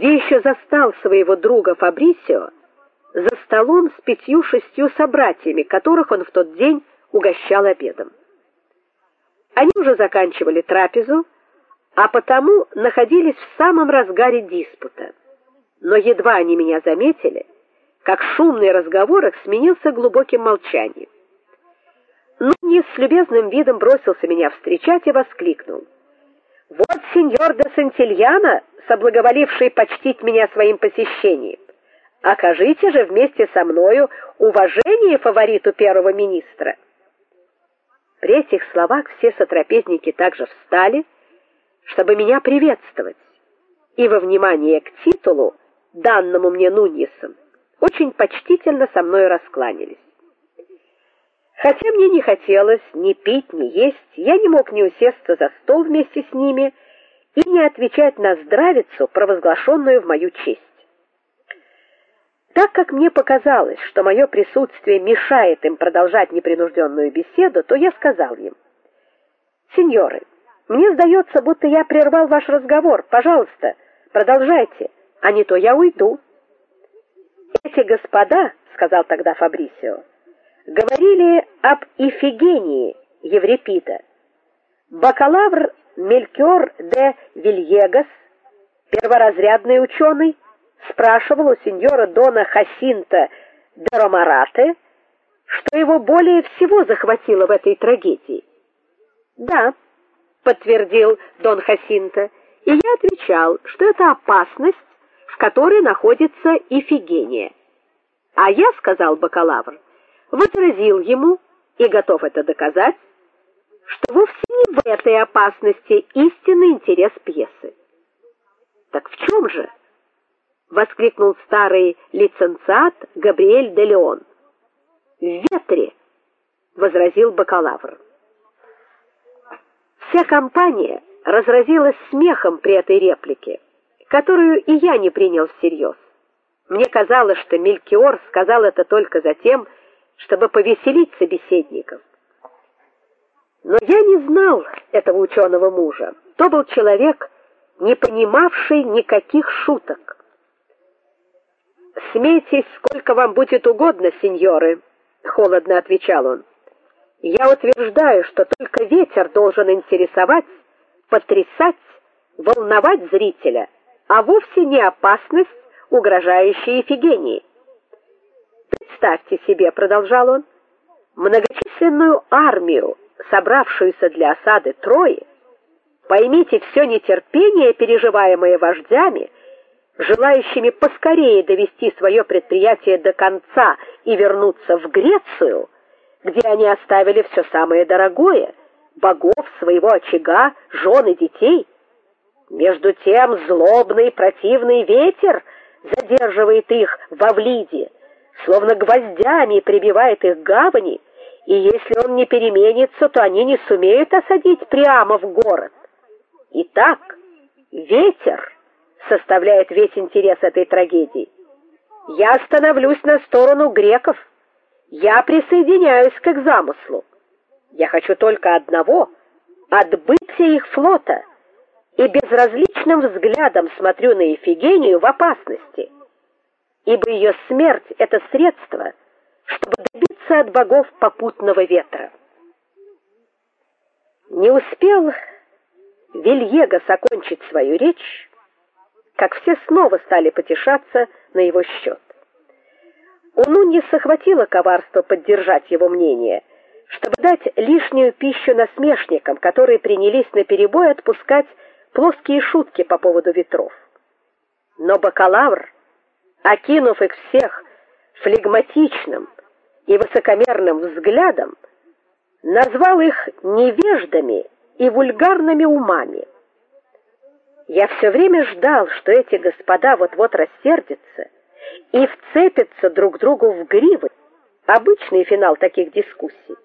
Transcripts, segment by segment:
где еще застал своего друга Фабрисио за столом с пятью-шестью собратьями, которых он в тот день угощал обедом. Они уже заканчивали трапезу, а потому находились в самом разгаре диспута. Но едва они меня заметили, как шумный разговор их сменился глубоким молчанием. Нуньес с любезным видом бросился меня встречать и воскликнул: "Вот сеньор де Сантильяно, соблаговоливший почтить меня своим посещением. Окажите же вместе со мною уважение фавориту первого министра". При этих словах все сотрапезники также встали, чтобы меня приветствовать. И во внимание к титулу, данному мне Нуньесом, очень почтительно со мной раскланялись. Хотя мне не хотелось ни пить, ни есть, я не мог не усесться за стол вместе с ними и не отвечать на здравицу, провозглашенную в мою честь. Так как мне показалось, что мое присутствие мешает им продолжать непринужденную беседу, то я сказал им: "Сеньоры, мне сдается, будто я прервал ваш разговор. Пожалуйста, продолжайте, а не то я уйду". "Эти господа", сказал тогда Фабрисио, говорили об Ифигении Еврипида. Бакалавр Мелькор де Вильегас, перворазрядный ученый, спрашивал у сеньора Дона Хасинта де Ромарате, что его более всего захватило в этой трагедии. "Да", подтвердил Дон Хасинта, и я отвечал, что это опасность, в которой находится Ифигения. А я, сказал бакалавр, возразил ему и готов это доказать, что вовсе не в этой опасности истинный интерес пьесы. Так в чем же? воскликнул старый лицензиат Габриэль де Леон. В ветре, возразил бакалавр. Вся компания разразилась смехом при этой реплике, которую и я не принял всерьез. Мне казалось, что Мелькиор сказал это только за тем, чтобы повеселить собеседников. Но я не знал этого ученого мужа. То был человек, не понимавший никаких шуток. Смейтесь сколько вам будет угодно, сеньоры, холодно отвечал он. Я утверждаю, что только ветер должен интересовать, потрясать, волновать зрителя, а вовсе не опасность, угрожающая Ефигении. Представьте себе, продолжал он, многочисленную армию, собравшуюся для осады Трои. Поймите все нетерпение, переживаемое вождями, желающими поскорее довести свое предприятие до конца и вернуться в Грецию, где они оставили все самое дорогое: богов, своего очага, жен и детей. Между тем злобный противный ветер задерживает их в Авлиде словно гвоздями прибивает их гавани, и если он не переменится, то они не сумеют осадить прямо в город. Итак, ветер составляет весь интерес этой трагедии. Я становлюсь на сторону греков. Я присоединяюсь к их замыслу. Я хочу только одного отбытия их флота и безразличным взглядом смотрю на Ефигению в опасности ибо ее смерть это средство, чтобы добиться от богов попутного ветра. Не успел Вильего закончить свою речь, как все снова стали потешаться на его счет. У Нуньеса хватило коварства поддержать его мнение, чтобы дать лишнюю пищу насмешникам, которые принялись наперебой отпускать плоские шутки по поводу ветров. Но бакалавр окинув их всех флегматичным и высокомерным взглядом, назвал их невеждами и вульгарными умами. Я все время ждал, что эти господа вот-вот рассердятся и вцепятся друг другу в гривы. Обычный финал таких дискуссий.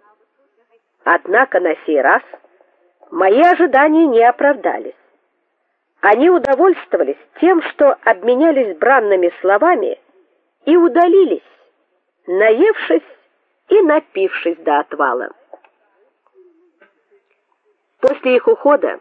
Однако на сей раз мои ожидания не оправдались. Они удовольствовались тем, что обменялись бранными словами и удалились, наевшись и напившись до отвала. После их ухода